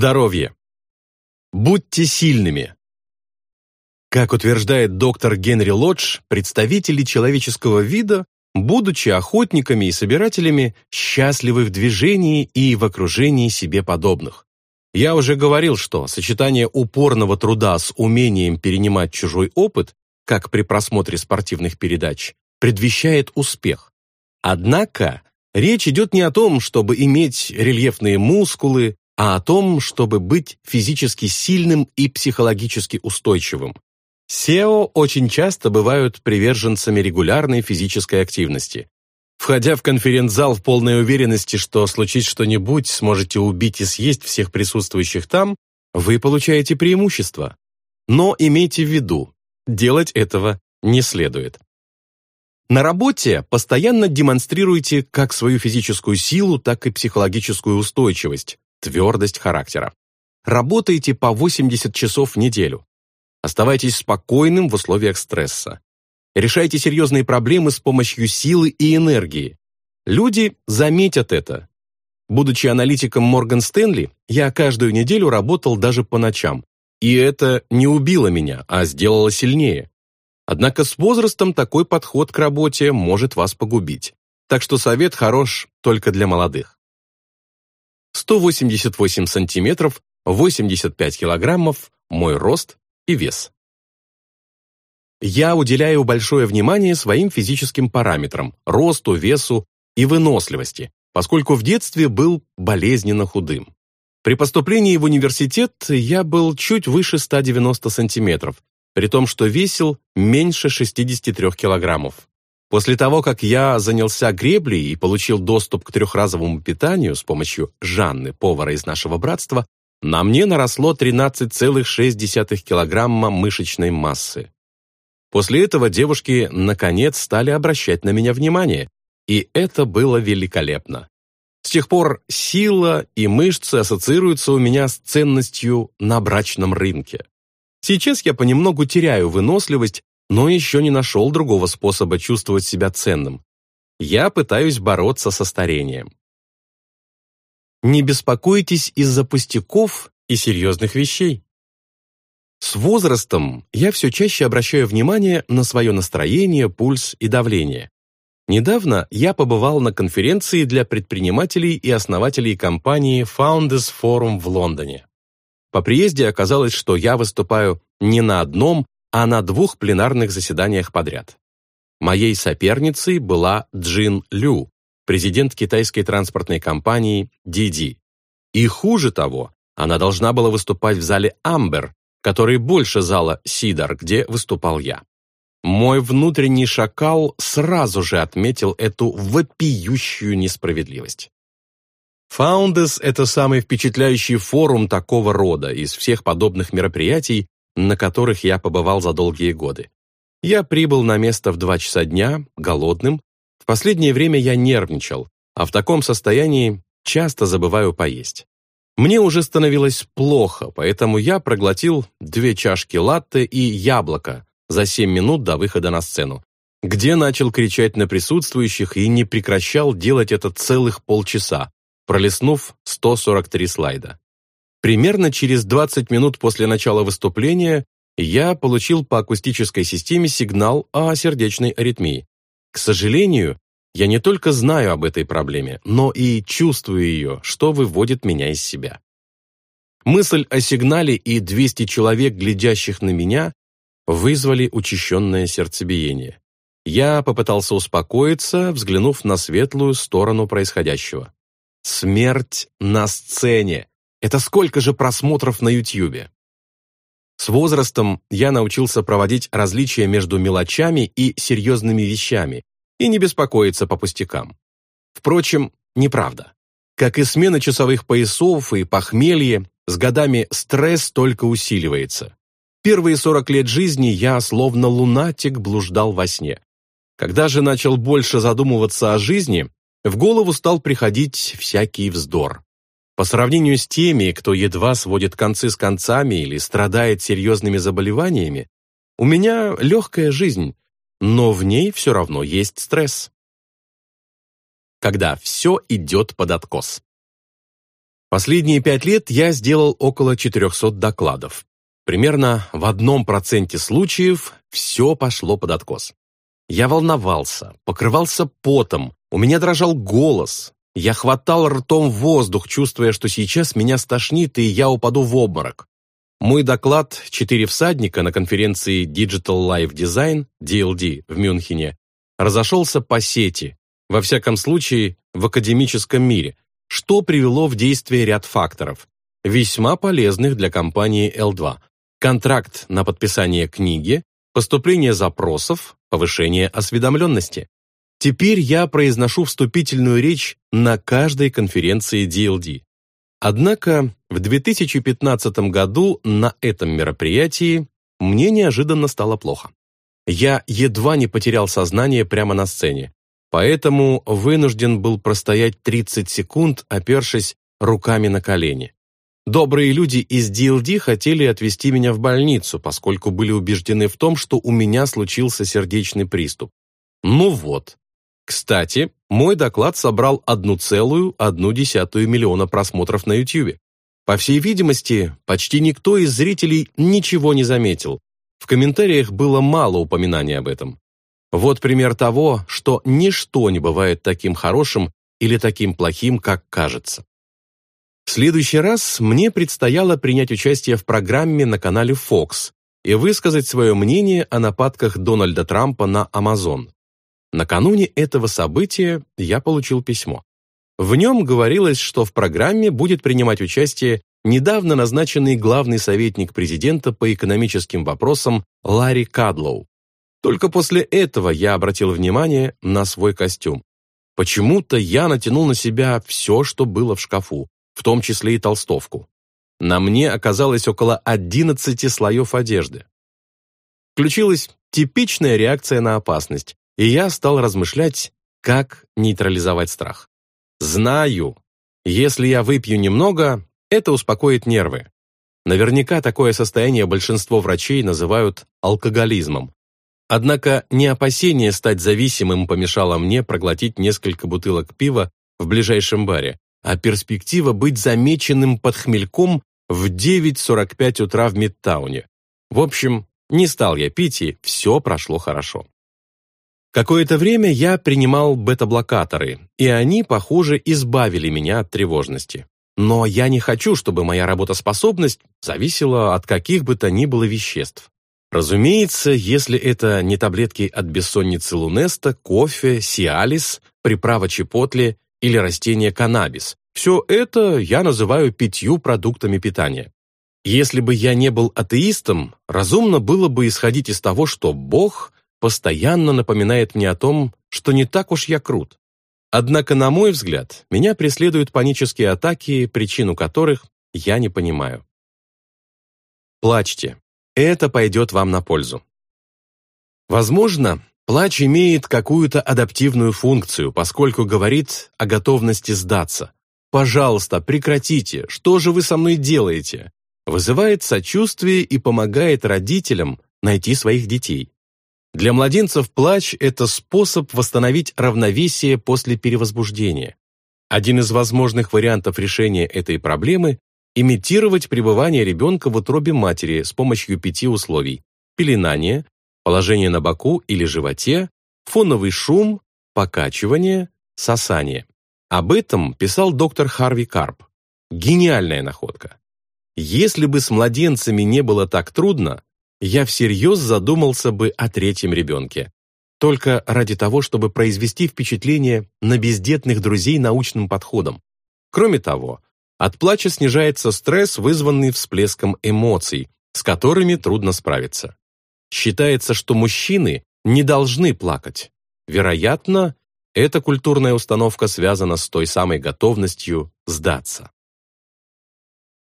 Здоровье. Будьте сильными. Как утверждает доктор Генри Лодж, представители человеческого вида, будучи охотниками и собирателями, счастливы в движении и в окружении себе подобных. Я уже говорил, что сочетание упорного труда с умением перенимать чужой опыт, как при просмотре спортивных передач, предвещает успех. Однако речь идет не о том, чтобы иметь рельефные мускулы, а о том, чтобы быть физически сильным и психологически устойчивым. SEO очень часто бывают приверженцами регулярной физической активности. Входя в конференц-зал в полной уверенности, что случись что-нибудь, сможете убить и съесть всех присутствующих там, вы получаете преимущество. Но имейте в виду, делать этого не следует. На работе постоянно демонстрируйте как свою физическую силу, так и психологическую устойчивость, твердость характера. Работайте по 80 часов в неделю. Оставайтесь спокойным в условиях стресса. Решайте серьезные проблемы с помощью силы и энергии. Люди заметят это. Будучи аналитиком Морган Стэнли, я каждую неделю работал даже по ночам. И это не убило меня, а сделало сильнее. Однако с возрастом такой подход к работе может вас погубить. Так что совет хорош только для молодых. 188 сантиметров, 85 килограммов, мой рост и вес. Я уделяю большое внимание своим физическим параметрам, росту, весу и выносливости, поскольку в детстве был болезненно худым. При поступлении в университет я был чуть выше 190 сантиметров, при том, что весил меньше 63 килограммов. После того, как я занялся греблей и получил доступ к трехразовому питанию с помощью Жанны, повара из нашего братства, на мне наросло 13,6 килограмма мышечной массы. После этого девушки, наконец, стали обращать на меня внимание, и это было великолепно. С тех пор сила и мышцы ассоциируются у меня с ценностью на брачном рынке. Сейчас я понемногу теряю выносливость, но еще не нашел другого способа чувствовать себя ценным. Я пытаюсь бороться со старением. Не беспокойтесь из-за пустяков и серьезных вещей. С возрастом я все чаще обращаю внимание на свое настроение, пульс и давление. Недавно я побывал на конференции для предпринимателей и основателей компании Founders Forum в Лондоне. По приезде оказалось, что я выступаю не на одном, а на двух пленарных заседаниях подряд. Моей соперницей была Джин Лю, президент китайской транспортной компании DD. И хуже того, она должна была выступать в зале Амбер, который больше зала Сидар, где выступал я. Мой внутренний шакал сразу же отметил эту вопиющую несправедливость. Founders – это самый впечатляющий форум такого рода из всех подобных мероприятий, на которых я побывал за долгие годы. Я прибыл на место в два часа дня, голодным. В последнее время я нервничал, а в таком состоянии часто забываю поесть. Мне уже становилось плохо, поэтому я проглотил две чашки латте и яблоко за семь минут до выхода на сцену, где начал кричать на присутствующих и не прекращал делать это целых полчаса, пролистнув 143 слайда. Примерно через 20 минут после начала выступления я получил по акустической системе сигнал о сердечной аритмии. К сожалению, я не только знаю об этой проблеме, но и чувствую ее, что выводит меня из себя. Мысль о сигнале и 200 человек, глядящих на меня, вызвали учащенное сердцебиение. Я попытался успокоиться, взглянув на светлую сторону происходящего. Смерть на сцене. Это сколько же просмотров на Ютьюбе? С возрастом я научился проводить различия между мелочами и серьезными вещами, и не беспокоиться по пустякам. Впрочем, неправда. Как и смена часовых поясов и похмелье, с годами стресс только усиливается. Первые 40 лет жизни я, словно лунатик, блуждал во сне. Когда же начал больше задумываться о жизни, в голову стал приходить всякий вздор. По сравнению с теми, кто едва сводит концы с концами или страдает серьезными заболеваниями, у меня легкая жизнь, но в ней все равно есть стресс. Когда все идет под откос. Последние пять лет я сделал около 400 докладов. Примерно в одном проценте случаев все пошло под откос. Я волновался, покрывался потом, у меня дрожал голос. Я хватал ртом воздух, чувствуя, что сейчас меня стошнит и я упаду в обморок. Мой доклад «Четыре всадника» на конференции Digital Life Design, DLD, в Мюнхене, разошелся по сети, во всяком случае, в академическом мире, что привело в действие ряд факторов, весьма полезных для компании L2. Контракт на подписание книги, поступление запросов, повышение осведомленности. Теперь я произношу вступительную речь на каждой конференции DLD. Однако в 2015 году на этом мероприятии мне неожиданно стало плохо. Я едва не потерял сознание прямо на сцене, поэтому вынужден был простоять 30 секунд, опершись руками на колени. Добрые люди из DLD хотели отвезти меня в больницу, поскольку были убеждены в том, что у меня случился сердечный приступ. Ну вот, кстати, мой доклад собрал 1,1 миллиона просмотров на YouTube. По всей видимости, почти никто из зрителей ничего не заметил. В комментариях было мало упоминаний об этом. Вот пример того, что ничто не бывает таким хорошим или таким плохим, как кажется. В следующий раз мне предстояло принять участие в программе на канале Fox и высказать свое мнение о нападках Дональда Трампа на Amazon. Накануне этого события я получил письмо. В нем говорилось, что в программе будет принимать участие недавно назначенный главный советник президента по экономическим вопросам Ларри Кадлоу. Только после этого я обратил внимание на свой костюм. Почему-то я натянул на себя все, что было в шкафу, в том числе и толстовку. На мне оказалось около 11 слоев одежды. Включилась типичная реакция на опасность, и я стал размышлять, как нейтрализовать страх. Знаю, если я выпью немного, это успокоит нервы. Наверняка такое состояние большинство врачей называют алкоголизмом. Однако не опасение стать зависимым помешало мне проглотить несколько бутылок пива в ближайшем баре, а перспектива быть замеченным под хмельком в 9.45 утра в Мидтауне. В общем, не стал я пить, и все прошло хорошо. Какое-то время я принимал бета-блокаторы, и они, похоже, избавили меня от тревожности. Но я не хочу, чтобы моя работоспособность зависела от каких бы то ни было веществ. Разумеется, если это не таблетки от бессонницы лунеста, кофе, сиалис, приправа чепотли или растение каннабис. Все это я называю пятью продуктами питания. Если бы я не был атеистом, разумно было бы исходить из того, что Бог постоянно напоминает мне о том, что не так уж я крут. Однако, на мой взгляд, меня преследуют панические атаки, причину которых я не понимаю. Плачьте. Это пойдет вам на пользу. Возможно, плач имеет какую-то адаптивную функцию, поскольку говорит о готовности сдаться. «Пожалуйста, прекратите, что же вы со мной делаете?» Вызывает сочувствие и помогает родителям найти своих детей. Для младенцев плач – это способ восстановить равновесие после перевозбуждения. Один из возможных вариантов решения этой проблемы – имитировать пребывание ребенка в утробе матери с помощью пяти условий – пеленание, положение на боку или животе, фоновый шум, покачивание, сосание. Об этом писал доктор Харви Карп. Гениальная находка. Если бы с младенцами не было так трудно, я всерьез задумался бы о третьем ребенке. Только ради того, чтобы произвести впечатление на бездетных друзей научным подходом. Кроме того, от плача снижается стресс, вызванный всплеском эмоций, с которыми трудно справиться. Считается, что мужчины не должны плакать. Вероятно, эта культурная установка связана с той самой готовностью сдаться.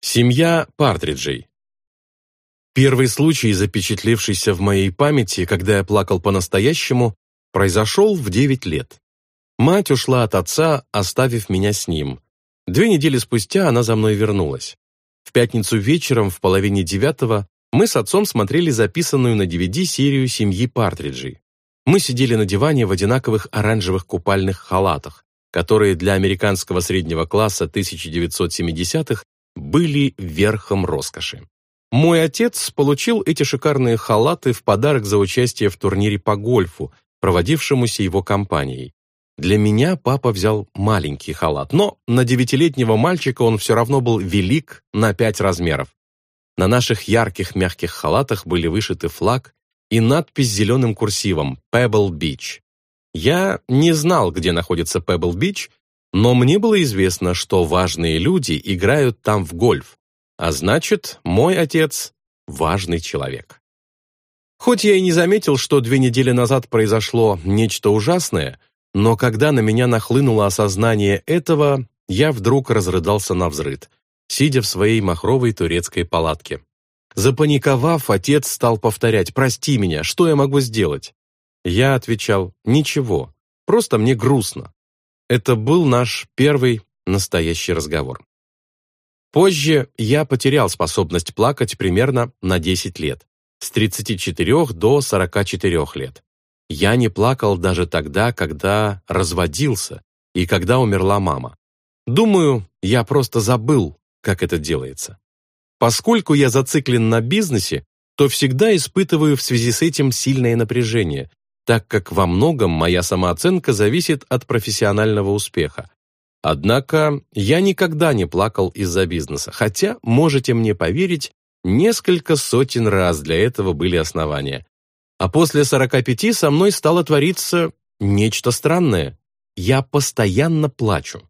Семья Партриджей Первый случай, запечатлевшийся в моей памяти, когда я плакал по-настоящему, произошел в 9 лет. Мать ушла от отца, оставив меня с ним. Две недели спустя она за мной вернулась. В пятницу вечером в половине девятого мы с отцом смотрели записанную на DVD серию «Семьи Партриджей». Мы сидели на диване в одинаковых оранжевых купальных халатах. которые для американского среднего класса 1970-х были верхом роскоши. Мой отец получил эти шикарные халаты в подарок за участие в турнире по гольфу, проводившемуся его компанией. Для меня папа взял маленький халат, но на девятилетнего мальчика он все равно был велик на пять размеров. На наших ярких мягких халатах были вышиты флаг и надпись зеленым курсивом «Pebble Beach». Я не знал, где находится Пебл-Бич, но мне было известно, что важные люди играют там в гольф, а значит, мой отец – важный человек. Хоть я и не заметил, что две недели назад произошло нечто ужасное, но когда на меня нахлынуло осознание этого, я вдруг разрыдался на взрыд, сидя в своей махровой турецкой палатке. Запаниковав, отец стал повторять «Прости меня, что я могу сделать?» Я отвечал «Ничего, просто мне грустно». Это был наш первый настоящий разговор. Позже я потерял способность плакать примерно на 10 лет, с 34 до 44 лет. Я не плакал даже тогда, когда разводился и когда умерла мама. Думаю, я просто забыл, как это делается. Поскольку я зациклен на бизнесе, то всегда испытываю в связи с этим сильное напряжение, так как во многом моя самооценка зависит от профессионального успеха. Однако я никогда не плакал из-за бизнеса, хотя, можете мне поверить, несколько сотен раз для этого были основания. А после 45 со мной стало твориться нечто странное. Я постоянно плачу.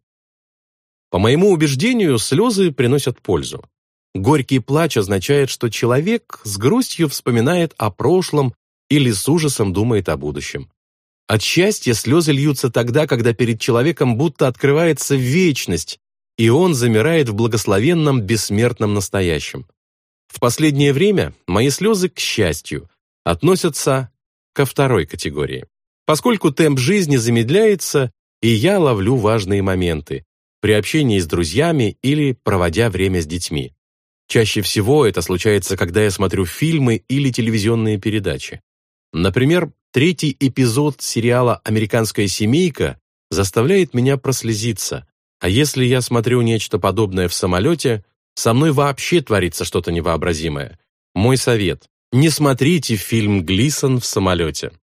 По моему убеждению, слезы приносят пользу. Горький плач означает, что человек с грустью вспоминает о прошлом или с ужасом думает о будущем. От счастья слезы льются тогда, когда перед человеком будто открывается вечность, и он замирает в благословенном бессмертном настоящем. В последнее время мои слезы, к счастью, относятся ко второй категории. Поскольку темп жизни замедляется, и я ловлю важные моменты при общении с друзьями или проводя время с детьми. Чаще всего это случается, когда я смотрю фильмы или телевизионные передачи. Например, третий эпизод сериала «Американская семейка» заставляет меня прослезиться, а если я смотрю нечто подобное в самолете, со мной вообще творится что-то невообразимое. Мой совет – не смотрите фильм «Глисон» в самолете.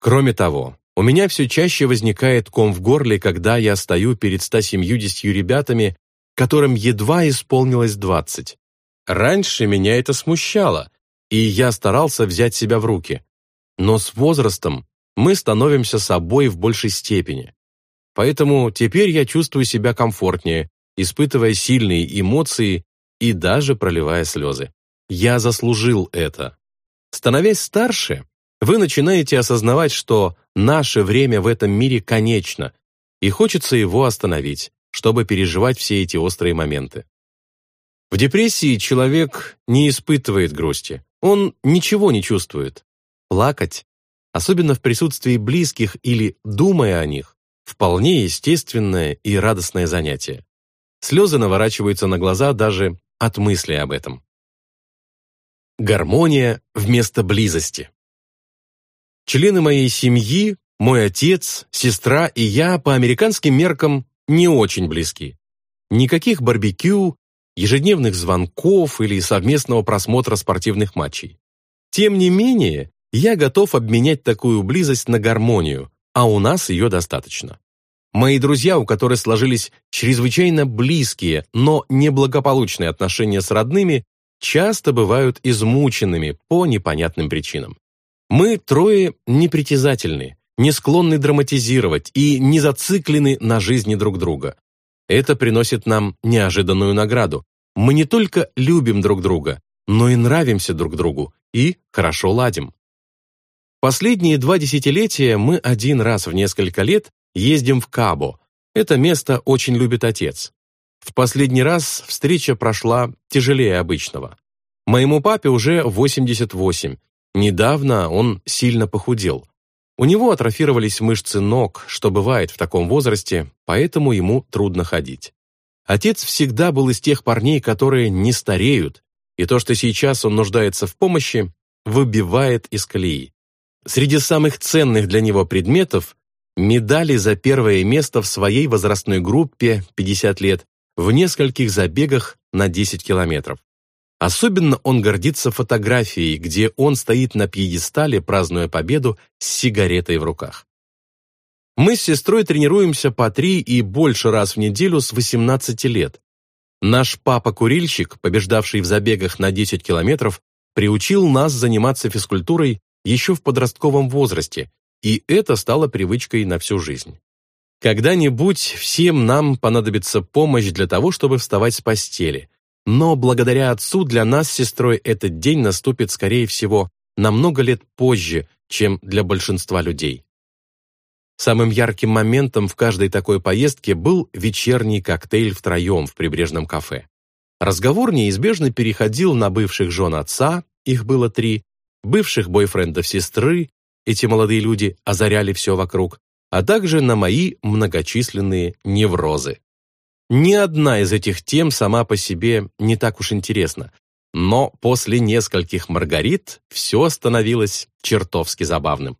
Кроме того, у меня все чаще возникает ком в горле, когда я стою перед 170 ребятами, которым едва исполнилось 20. Раньше меня это смущало, и я старался взять себя в руки. Но с возрастом мы становимся собой в большей степени. Поэтому теперь я чувствую себя комфортнее, испытывая сильные эмоции и даже проливая слезы. Я заслужил это. Становясь старше, вы начинаете осознавать, что наше время в этом мире конечно, и хочется его остановить, чтобы переживать все эти острые моменты. В депрессии человек не испытывает грусти, он ничего не чувствует. Плакать, особенно в присутствии близких или думая о них, вполне естественное и радостное занятие. Слезы наворачиваются на глаза даже от мысли об этом. Гармония вместо близости. Члены моей семьи, мой отец, сестра и я по американским меркам не очень близки. Никаких барбекю, ежедневных звонков или совместного просмотра спортивных матчей. Тем не менее, я готов обменять такую близость на гармонию, а у нас ее достаточно. Мои друзья, у которых сложились чрезвычайно близкие, но неблагополучные отношения с родными, часто бывают измученными по непонятным причинам. Мы трое непритязательны, не склонны драматизировать и не зациклены на жизни друг друга. Это приносит нам неожиданную награду. Мы не только любим друг друга, но и нравимся друг другу и хорошо ладим. Последние два десятилетия мы один раз в несколько лет ездим в Кабо. Это место очень любит отец. В последний раз встреча прошла тяжелее обычного. Моему папе уже 88. Недавно он сильно похудел. У него атрофировались мышцы ног, что бывает в таком возрасте, поэтому ему трудно ходить. Отец всегда был из тех парней, которые не стареют, и то, что сейчас он нуждается в помощи, выбивает из колеи. Среди самых ценных для него предметов медали за первое место в своей возрастной группе 50 лет в нескольких забегах на 10 километров. Особенно он гордится фотографией, где он стоит на пьедестале, празднуя победу с сигаретой в руках. Мы с сестрой тренируемся по три и больше раз в неделю с 18 лет. Наш папа-курильщик, побеждавший в забегах на 10 километров, приучил нас заниматься физкультурой еще в подростковом возрасте, и это стало привычкой на всю жизнь. Когда-нибудь всем нам понадобится помощь для того, чтобы вставать с постели. Но благодаря отцу для нас с сестрой этот день наступит, скорее всего, намного лет позже, чем для большинства людей. Самым ярким моментом в каждой такой поездке был вечерний коктейль втроем в прибрежном кафе. Разговор неизбежно переходил на бывших жен отца, их было три, бывших бойфрендов сестры, эти молодые люди озаряли все вокруг, а также на мои многочисленные неврозы. Ни одна из этих тем сама по себе не так уж интересна, но после нескольких маргарит все становилось чертовски забавным.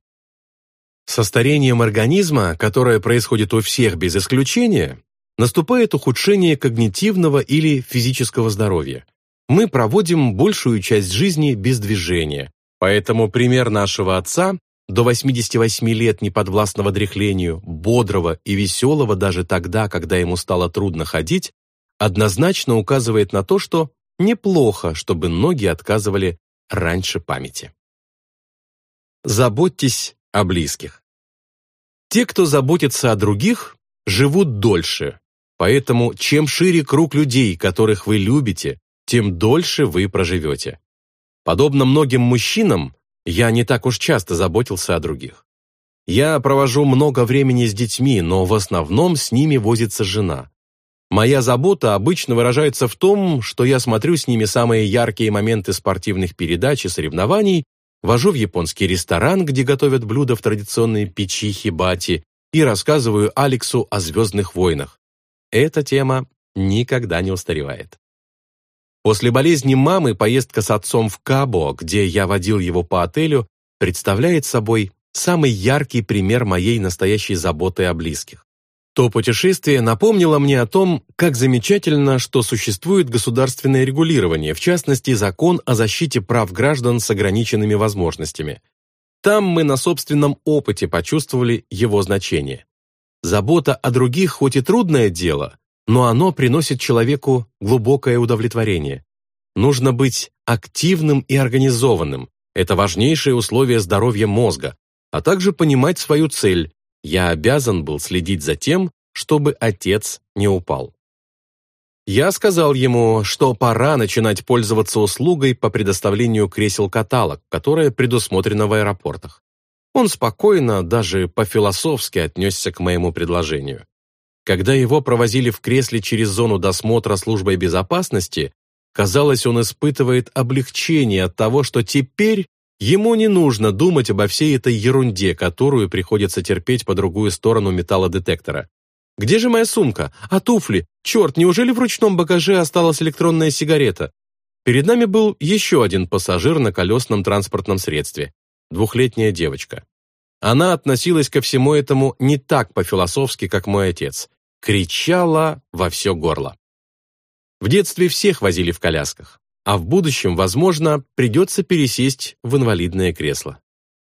Со старением организма, которое происходит у всех без исключения, наступает ухудшение когнитивного или физического здоровья. Мы проводим большую часть жизни без движения, поэтому пример нашего отца до 88 лет неподвластного дряхлению, бодрого и веселого даже тогда, когда ему стало трудно ходить, однозначно указывает на то, что неплохо, чтобы ноги отказывали раньше памяти. Заботьтесь о близких. Те, кто заботится о других, живут дольше. Поэтому чем шире круг людей, которых вы любите, тем дольше вы проживете. Подобно многим мужчинам, я не так уж часто заботился о других. Я провожу много времени с детьми, но в основном с ними возится жена. Моя забота обычно выражается в том, что я смотрю с ними самые яркие моменты спортивных передач и соревнований вожу в японский ресторан, где готовят блюда в традиционной печи хибати, и рассказываю Алексу о «Звездных войнах». Эта тема никогда не устаревает. После болезни мамы поездка с отцом в Кабо, где я водил его по отелю, представляет собой самый яркий пример моей настоящей заботы о близких. То путешествие напомнило мне о том, как замечательно, что существует государственное регулирование, в частности, закон о защите прав граждан с ограниченными возможностями. Там мы на собственном опыте почувствовали его значение. Забота о других хоть и трудное дело, но оно приносит человеку глубокое удовлетворение. Нужно быть активным и организованным. Это важнейшее условие здоровья мозга, а также понимать свою цель, я обязан был следить за тем, чтобы отец не упал. Я сказал ему, что пора начинать пользоваться услугой по предоставлению кресел-каталог, которая предусмотрена в аэропортах. Он спокойно, даже по-философски отнесся к моему предложению. Когда его провозили в кресле через зону досмотра службой безопасности, казалось, он испытывает облегчение от того, что теперь Ему не нужно думать обо всей этой ерунде, которую приходится терпеть по другую сторону металлодетектора. «Где же моя сумка? А туфли? Черт, неужели в ручном багаже осталась электронная сигарета?» Перед нами был еще один пассажир на колесном транспортном средстве. Двухлетняя девочка. Она относилась ко всему этому не так по-философски, как мой отец. Кричала во все горло. В детстве всех возили в колясках а в будущем, возможно, придется пересесть в инвалидное кресло.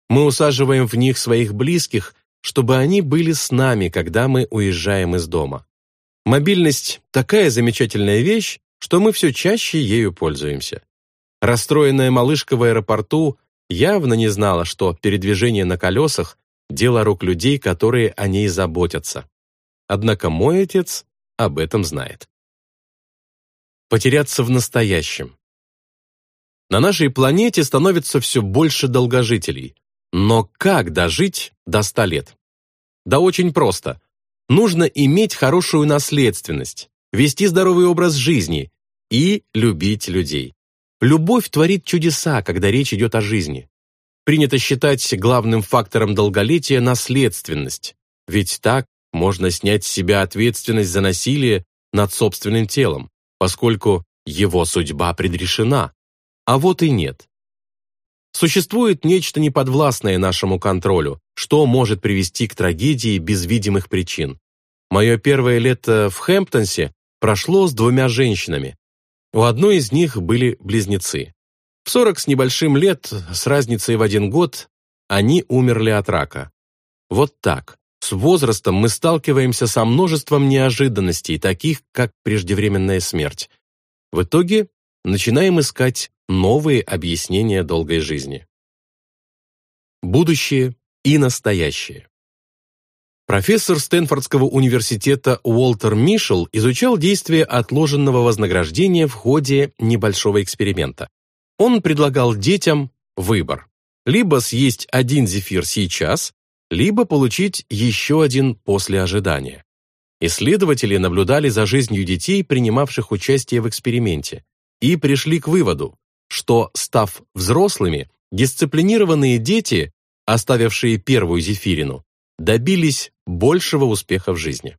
Мы усаживаем в них своих близких, чтобы они были с нами, когда мы уезжаем из дома. Мобильность – такая замечательная вещь, что мы все чаще ею пользуемся. Расстроенная малышка в аэропорту явно не знала, что передвижение на колесах – дело рук людей, которые о ней заботятся. Однако мой отец об этом знает. Потеряться в настоящем. На нашей планете становится все больше долгожителей. Но как дожить до 100 лет? Да очень просто. Нужно иметь хорошую наследственность, вести здоровый образ жизни и любить людей. Любовь творит чудеса, когда речь идет о жизни. Принято считать главным фактором долголетия наследственность, ведь так можно снять с себя ответственность за насилие над собственным телом, поскольку его судьба предрешена. А вот и нет. Существует нечто неподвластное нашему контролю, что может привести к трагедии без видимых причин. Мое первое лето в Хэмптонсе прошло с двумя женщинами. У одной из них были близнецы. В 40 с небольшим лет, с разницей в один год, они умерли от рака. Вот так. С возрастом мы сталкиваемся со множеством неожиданностей, таких как преждевременная смерть. В итоге начинаем искать новые объяснения долгой жизни. Будущее и настоящее. Профессор Стэнфордского университета Уолтер Мишел изучал действие отложенного вознаграждения в ходе небольшого эксперимента. Он предлагал детям выбор. Либо съесть один зефир сейчас, либо получить еще один после ожидания. Исследователи наблюдали за жизнью детей, принимавших участие в эксперименте, и пришли к выводу, что, став взрослыми, дисциплинированные дети, оставившие первую зефирину, добились большего успеха в жизни.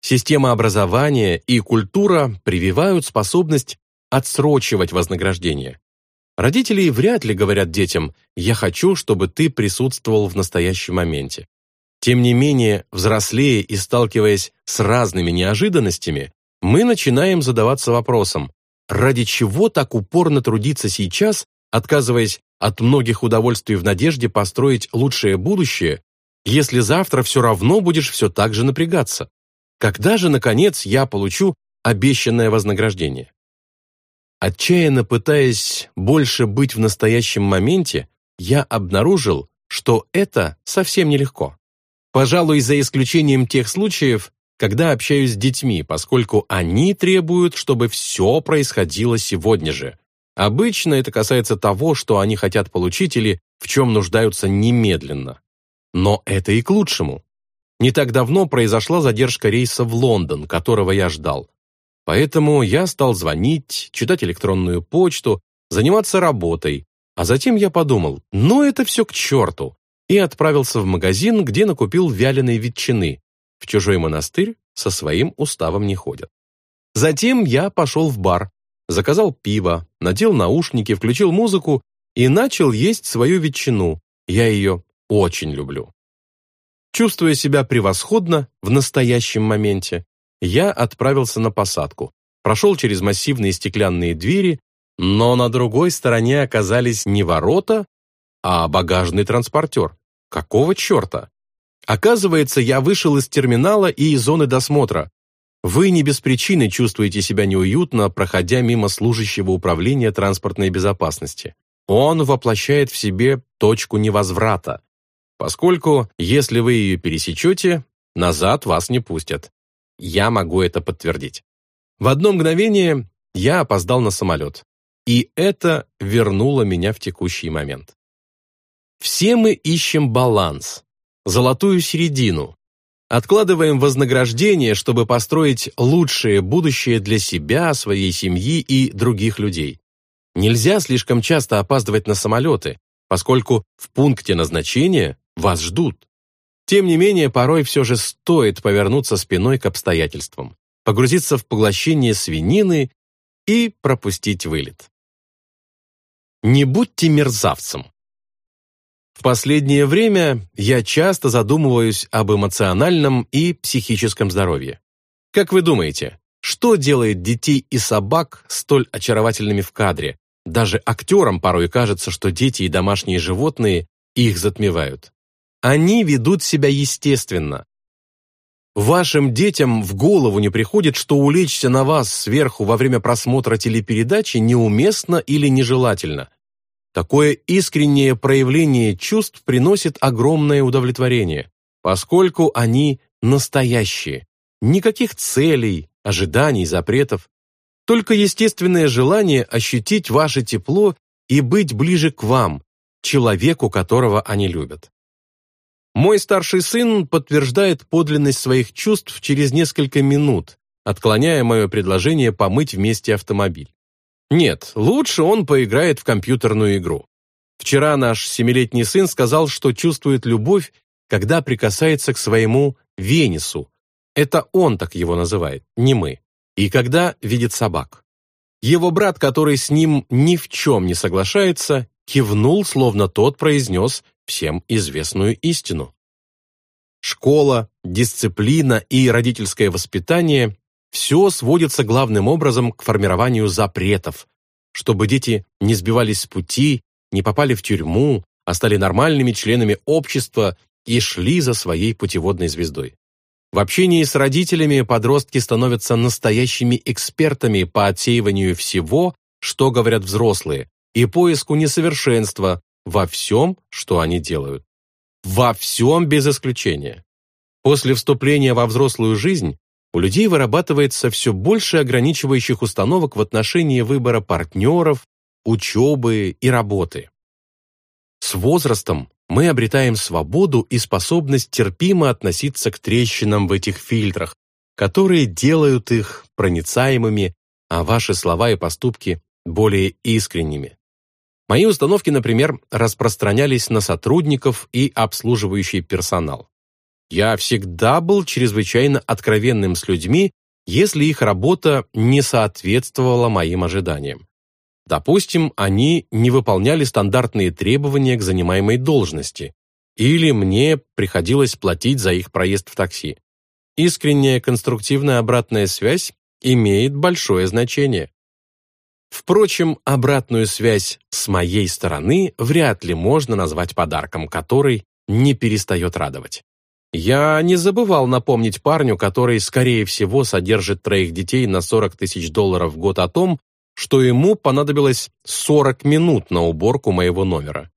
Система образования и культура прививают способность отсрочивать вознаграждение. Родители вряд ли говорят детям «я хочу, чтобы ты присутствовал в настоящем моменте». Тем не менее, взрослея и сталкиваясь с разными неожиданностями, мы начинаем задаваться вопросом, ради чего так упорно трудиться сейчас, отказываясь от многих удовольствий в надежде построить лучшее будущее, если завтра все равно будешь все так же напрягаться? Когда же, наконец, я получу обещанное вознаграждение? Отчаянно пытаясь больше быть в настоящем моменте, я обнаружил, что это совсем нелегко. Пожалуй, за исключением тех случаев, когда общаюсь с детьми, поскольку они требуют, чтобы все происходило сегодня же. Обычно это касается того, что они хотят получить или в чем нуждаются немедленно. Но это и к лучшему. Не так давно произошла задержка рейса в Лондон, которого я ждал. Поэтому я стал звонить, читать электронную почту, заниматься работой. А затем я подумал, ну это все к черту, и отправился в магазин, где накупил вяленой ветчины. В чужой монастырь со своим уставом не ходят. Затем я пошел в бар, заказал пиво, надел наушники, включил музыку и начал есть свою ветчину. Я ее очень люблю. Чувствуя себя превосходно в настоящем моменте, я отправился на посадку, прошел через массивные стеклянные двери, но на другой стороне оказались не ворота, а багажный транспортер. Какого черта? Оказывается, я вышел из терминала и из зоны досмотра. Вы не без причины чувствуете себя неуютно, проходя мимо служащего управления транспортной безопасности. Он воплощает в себе точку невозврата поскольку, если вы ее пересечете, назад вас не пустят. Я могу это подтвердить. В одно мгновение я опоздал на самолет, и это вернуло меня в текущий момент. Все мы ищем баланс, золотую середину, откладываем вознаграждение, чтобы построить лучшее будущее для себя, своей семьи и других людей. Нельзя слишком часто опаздывать на самолеты, поскольку в пункте назначения вас ждут. Тем не менее, порой все же стоит повернуться спиной к обстоятельствам, погрузиться в поглощение свинины и пропустить вылет. Не будьте мерзавцем. В последнее время я часто задумываюсь об эмоциональном и психическом здоровье. Как вы думаете, что делает детей и собак столь очаровательными в кадре? Даже актерам порой кажется, что дети и домашние животные их затмевают. Они ведут себя естественно. Вашим детям в голову не приходит, что улечься на вас сверху во время просмотра телепередачи неуместно или нежелательно. Такое искреннее проявление чувств приносит огромное удовлетворение, поскольку они настоящие. Никаких целей, ожиданий, запретов. Только естественное желание ощутить ваше тепло и быть ближе к вам, человеку, которого они любят. Мой старший сын подтверждает подлинность своих чувств через несколько минут, отклоняя мое предложение помыть вместе автомобиль. Нет, лучше он поиграет в компьютерную игру. Вчера наш семилетний сын сказал, что чувствует любовь, когда прикасается к своему Венесу. Это он так его называет, не мы. И когда видит собак. Его брат, который с ним ни в чем не соглашается, кивнул, словно тот произнес всем известную истину. Школа, дисциплина и родительское воспитание – все сводится главным образом к формированию запретов, чтобы дети не сбивались с пути, не попали в тюрьму, а стали нормальными членами общества и шли за своей путеводной звездой. В общении с родителями подростки становятся настоящими экспертами по отсеиванию всего, что говорят взрослые, и поиску несовершенства во всем, что они делают. Во всем без исключения. После вступления во взрослую жизнь у людей вырабатывается все больше ограничивающих установок в отношении выбора партнеров, учебы и работы. С возрастом мы обретаем свободу и способность терпимо относиться к трещинам в этих фильтрах, которые делают их проницаемыми, а ваши слова и поступки более искренними. Мои установки, например, распространялись на сотрудников и обслуживающий персонал. Я всегда был чрезвычайно откровенным с людьми, если их работа не соответствовала моим ожиданиям. Допустим, они не выполняли стандартные требования к занимаемой должности, или мне приходилось платить за их проезд в такси. Искренняя конструктивная обратная связь имеет большое значение. Впрочем, обратную связь с моей стороны вряд ли можно назвать подарком, который не перестает радовать. Я не забывал напомнить парню, который, скорее всего, содержит троих детей на 40 тысяч долларов в год о том, что ему понадобилось 40 минут на уборку моего номера.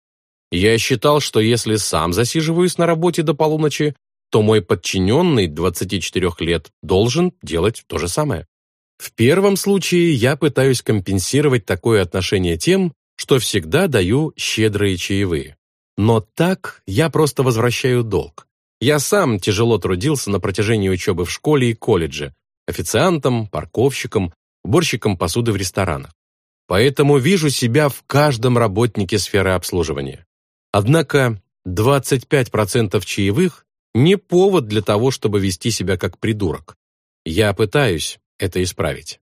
Я считал, что если сам засиживаюсь на работе до полуночи, то мой подчиненный 24 лет должен делать то же самое. В первом случае я пытаюсь компенсировать такое отношение тем, что всегда даю щедрые чаевые. Но так я просто возвращаю долг. Я сам тяжело трудился на протяжении учебы в школе и колледже, официантом, парковщиком, уборщиком посуды в ресторанах. Поэтому вижу себя в каждом работнике сферы обслуживания. Однако 25% чаевых не повод для того, чтобы вести себя как придурок. Я пытаюсь это исправить.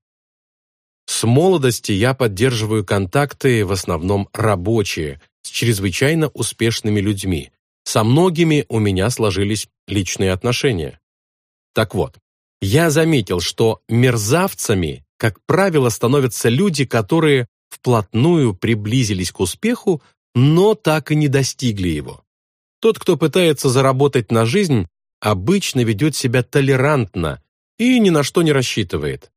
С молодости я поддерживаю контакты, в основном рабочие, с чрезвычайно успешными людьми. Со многими у меня сложились личные отношения. Так вот, я заметил, что мерзавцами как правило, становятся люди, которые вплотную приблизились к успеху, но так и не достигли его. Тот, кто пытается заработать на жизнь, обычно ведет себя толерантно и ни на что не рассчитывает.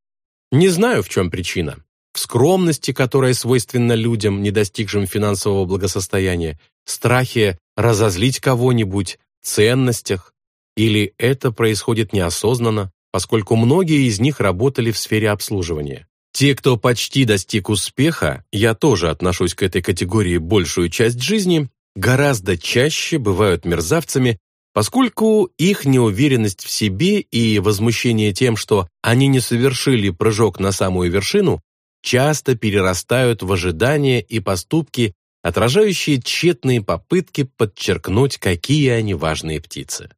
Не знаю, в чем причина. В скромности, которая свойственна людям, не достигшим финансового благосостояния, страхе разозлить кого-нибудь, ценностях, или это происходит неосознанно, поскольку многие из них работали в сфере обслуживания. Те, кто почти достиг успеха, я тоже отношусь к этой категории большую часть жизни, гораздо чаще бывают мерзавцами, поскольку их неуверенность в себе и возмущение тем, что они не совершили прыжок на самую вершину, часто перерастают в ожидания и поступки, отражающие тщетные попытки подчеркнуть, какие они важные птицы.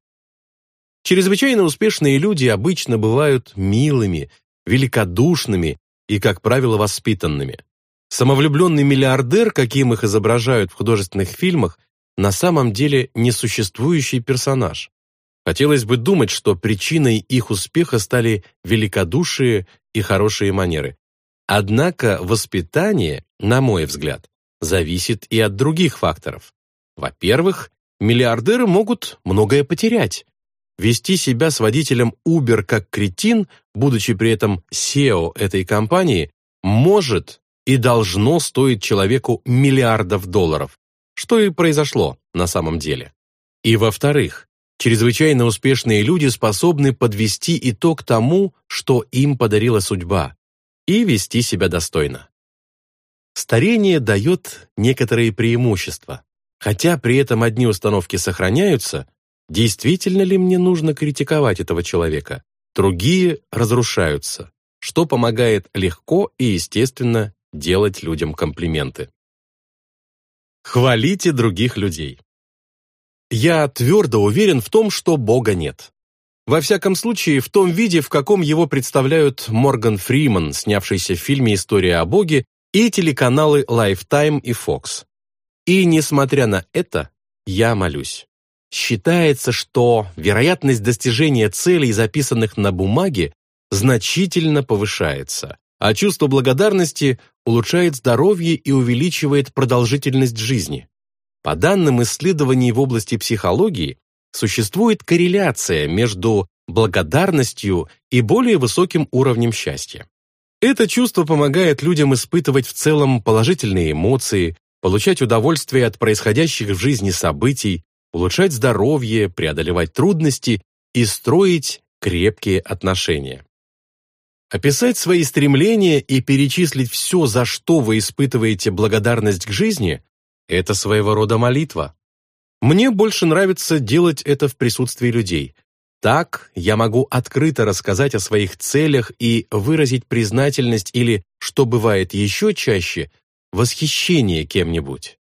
Чрезвычайно успешные люди обычно бывают милыми, великодушными и, как правило, воспитанными. Самовлюбленный миллиардер, каким их изображают в художественных фильмах, на самом деле несуществующий персонаж. Хотелось бы думать, что причиной их успеха стали великодушие и хорошие манеры. Однако воспитание, на мой взгляд, зависит и от других факторов. Во-первых, миллиардеры могут многое потерять, Вести себя с водителем Uber как кретин, будучи при этом SEO этой компании, может и должно стоить человеку миллиардов долларов, что и произошло на самом деле. И во-вторых, чрезвычайно успешные люди способны подвести итог тому, что им подарила судьба, и вести себя достойно. Старение дает некоторые преимущества. Хотя при этом одни установки сохраняются, Действительно ли мне нужно критиковать этого человека? Другие разрушаются, что помогает легко и естественно делать людям комплименты. Хвалите других людей. Я твердо уверен в том, что Бога нет. Во всяком случае, в том виде, в каком его представляют Морган Фриман, снявшийся в фильме «История о Боге», и телеканалы Lifetime и Fox. И, несмотря на это, я молюсь. Считается, что вероятность достижения целей, записанных на бумаге, значительно повышается, а чувство благодарности улучшает здоровье и увеличивает продолжительность жизни. По данным исследований в области психологии, существует корреляция между благодарностью и более высоким уровнем счастья. Это чувство помогает людям испытывать в целом положительные эмоции, получать удовольствие от происходящих в жизни событий, улучшать здоровье, преодолевать трудности и строить крепкие отношения. Описать свои стремления и перечислить все, за что вы испытываете благодарность к жизни – это своего рода молитва. Мне больше нравится делать это в присутствии людей. Так я могу открыто рассказать о своих целях и выразить признательность или, что бывает еще чаще, восхищение кем-нибудь.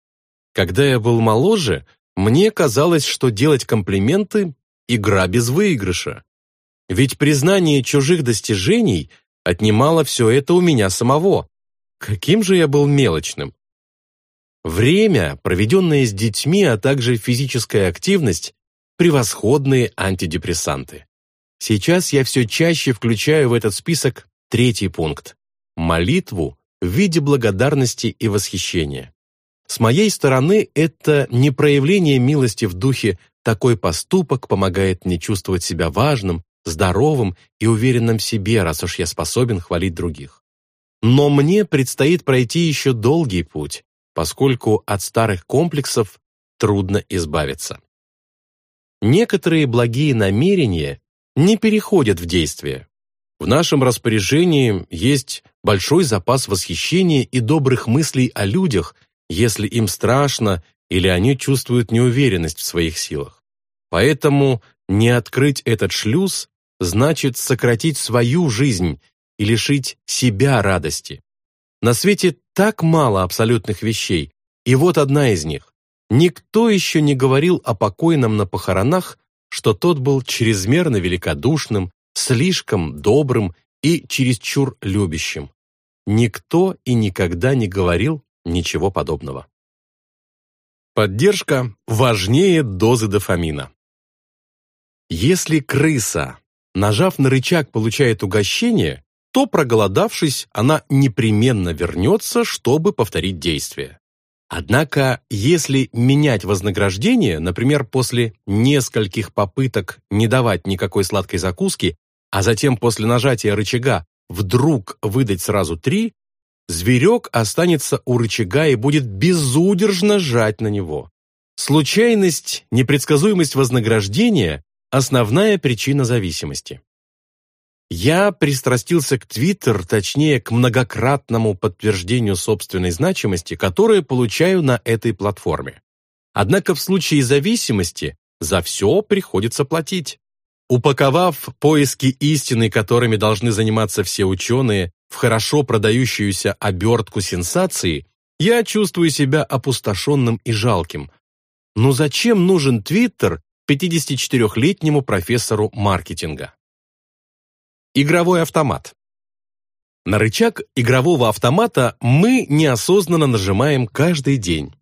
Когда я был моложе, мне казалось, что делать комплименты – игра без выигрыша. Ведь признание чужих достижений отнимало все это у меня самого. Каким же я был мелочным. Время, проведенное с детьми, а также физическая активность – превосходные антидепрессанты. Сейчас я все чаще включаю в этот список третий пункт – молитву в виде благодарности и восхищения. С моей стороны, это не проявление милости в духе «такой поступок помогает мне чувствовать себя важным, здоровым и уверенным в себе, раз уж я способен хвалить других». Но мне предстоит пройти еще долгий путь, поскольку от старых комплексов трудно избавиться. Некоторые благие намерения не переходят в действие. В нашем распоряжении есть большой запас восхищения и добрых мыслей о людях, если им страшно или они чувствуют неуверенность в своих силах. Поэтому не открыть этот шлюз значит сократить свою жизнь и лишить себя радости. На свете так мало абсолютных вещей, и вот одна из них. Никто еще не говорил о покойном на похоронах, что тот был чрезмерно великодушным, слишком добрым и чересчур любящим. Никто и никогда не говорил Ничего подобного. Поддержка важнее дозы дофамина. Если крыса, нажав на рычаг, получает угощение, то, проголодавшись, она непременно вернется, чтобы повторить действие. Однако, если менять вознаграждение, например, после нескольких попыток не давать никакой сладкой закуски, а затем после нажатия рычага вдруг выдать сразу три, зверек останется у рычага и будет безудержно жать на него. Случайность, непредсказуемость вознаграждения – основная причина зависимости. Я пристрастился к Твиттер, точнее, к многократному подтверждению собственной значимости, которое получаю на этой платформе. Однако в случае зависимости за все приходится платить. Упаковав поиски истины, которыми должны заниматься все ученые, в хорошо продающуюся обертку сенсации, я чувствую себя опустошенным и жалким. Но зачем нужен Твиттер 54-летнему профессору маркетинга? Игровой автомат. На рычаг игрового автомата мы неосознанно нажимаем каждый день.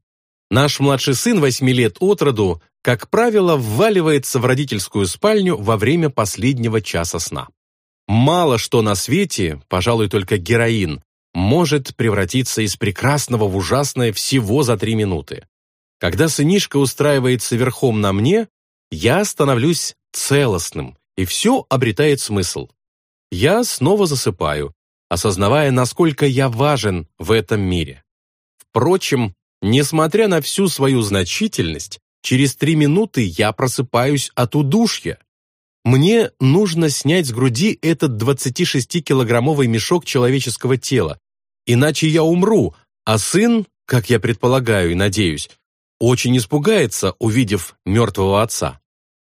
Наш младший сын 8 лет от роду, как правило, вваливается в родительскую спальню во время последнего часа сна. Мало что на свете, пожалуй, только героин, может превратиться из прекрасного в ужасное всего за три минуты. Когда сынишка устраивается верхом на мне, я становлюсь целостным, и все обретает смысл. Я снова засыпаю, осознавая, насколько я важен в этом мире. Впрочем, несмотря на всю свою значительность, через три минуты я просыпаюсь от удушья. Мне нужно снять с груди этот 26-килограммовый мешок человеческого тела, иначе я умру, а сын, как я предполагаю и надеюсь, очень испугается, увидев мертвого отца.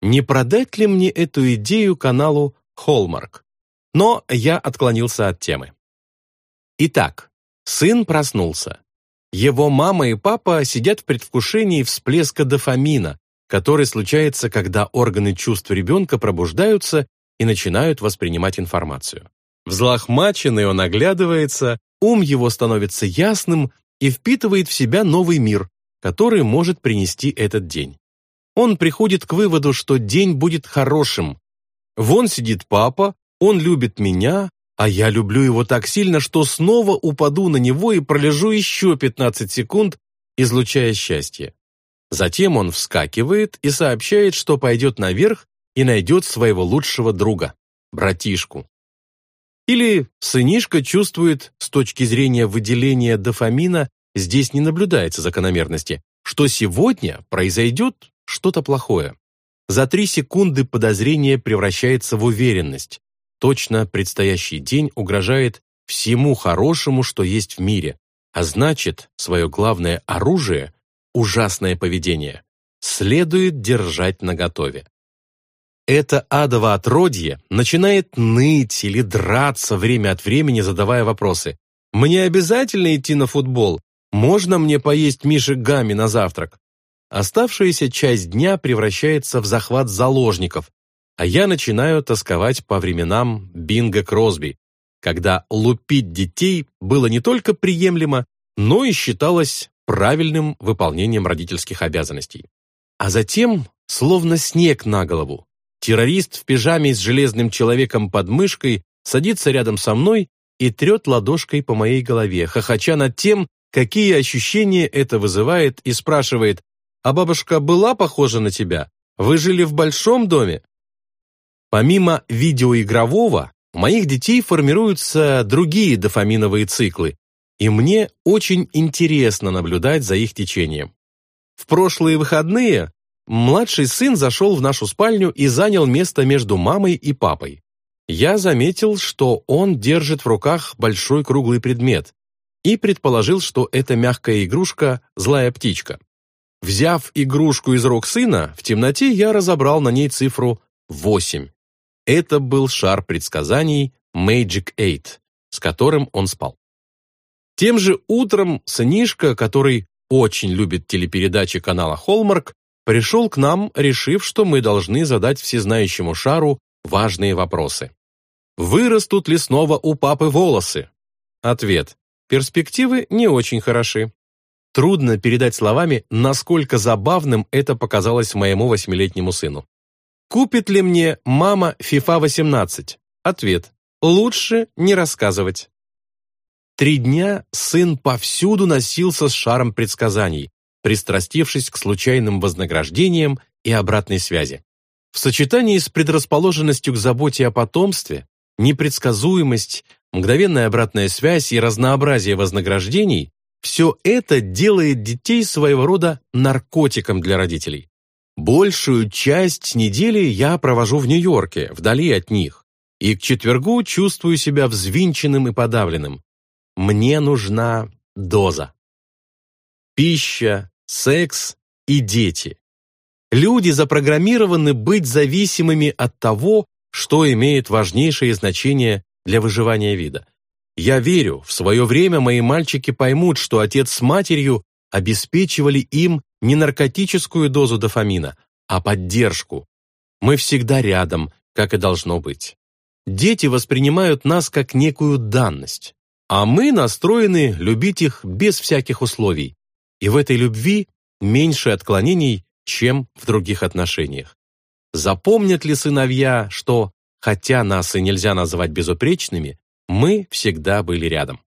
Не продать ли мне эту идею каналу Hallmark? Но я отклонился от темы. Итак, сын проснулся. Его мама и папа сидят в предвкушении всплеска дофамина, который случается, когда органы чувств ребенка пробуждаются и начинают воспринимать информацию. Взлохмаченный он оглядывается, ум его становится ясным и впитывает в себя новый мир, который может принести этот день. Он приходит к выводу, что день будет хорошим. Вон сидит папа, он любит меня, а я люблю его так сильно, что снова упаду на него и пролежу еще 15 секунд, излучая счастье. Затем он вскакивает и сообщает, что пойдет наверх и найдет своего лучшего друга, братишку. Или сынишка чувствует, с точки зрения выделения дофамина, здесь не наблюдается закономерности, что сегодня произойдет что-то плохое. За три секунды подозрение превращается в уверенность. Точно предстоящий день угрожает всему хорошему, что есть в мире, а значит, свое главное оружие, ужасное поведение, следует держать наготове. Это адово отродье начинает ныть или драться время от времени, задавая вопросы. «Мне обязательно идти на футбол? Можно мне поесть Миши Гамми на завтрак?» Оставшаяся часть дня превращается в захват заложников, а я начинаю тосковать по временам Бинга Кросби, когда лупить детей было не только приемлемо, но и считалось правильным выполнением родительских обязанностей. А затем, словно снег на голову, террорист в пижаме с железным человеком под мышкой садится рядом со мной и трет ладошкой по моей голове, хохоча над тем, какие ощущения это вызывает, и спрашивает, «А бабушка была похожа на тебя? Вы жили в большом доме?» Помимо видеоигрового, у моих детей формируются другие дофаминовые циклы, и мне очень интересно наблюдать за их течением. В прошлые выходные младший сын зашел в нашу спальню и занял место между мамой и папой. Я заметил, что он держит в руках большой круглый предмет и предположил, что это мягкая игрушка «Злая птичка». Взяв игрушку из рук сына, в темноте я разобрал на ней цифру 8. Это был шар предсказаний Magic 8, с которым он спал. Тем же утром сынишка, который очень любит телепередачи канала Холмарк, пришел к нам, решив, что мы должны задать всезнающему шару важные вопросы. Вырастут ли снова у папы волосы? Ответ. Перспективы не очень хороши. Трудно передать словами, насколько забавным это показалось моему восьмилетнему сыну. Купит ли мне мама FIFA 18? Ответ. Лучше не рассказывать. Три дня сын повсюду носился с шаром предсказаний, пристрастившись к случайным вознаграждениям и обратной связи. В сочетании с предрасположенностью к заботе о потомстве, непредсказуемость, мгновенная обратная связь и разнообразие вознаграждений – все это делает детей своего рода наркотиком для родителей. Большую часть недели я провожу в Нью-Йорке, вдали от них, и к четвергу чувствую себя взвинченным и подавленным. Мне нужна доза. Пища, секс и дети. Люди запрограммированы быть зависимыми от того, что имеет важнейшее значение для выживания вида. Я верю, в свое время мои мальчики поймут, что отец с матерью обеспечивали им не наркотическую дозу дофамина, а поддержку. Мы всегда рядом, как и должно быть. Дети воспринимают нас как некую данность, а мы настроены любить их без всяких условий. И в этой любви меньше отклонений, чем в других отношениях. Запомнят ли сыновья, что, хотя нас и нельзя назвать безупречными, мы всегда были рядом?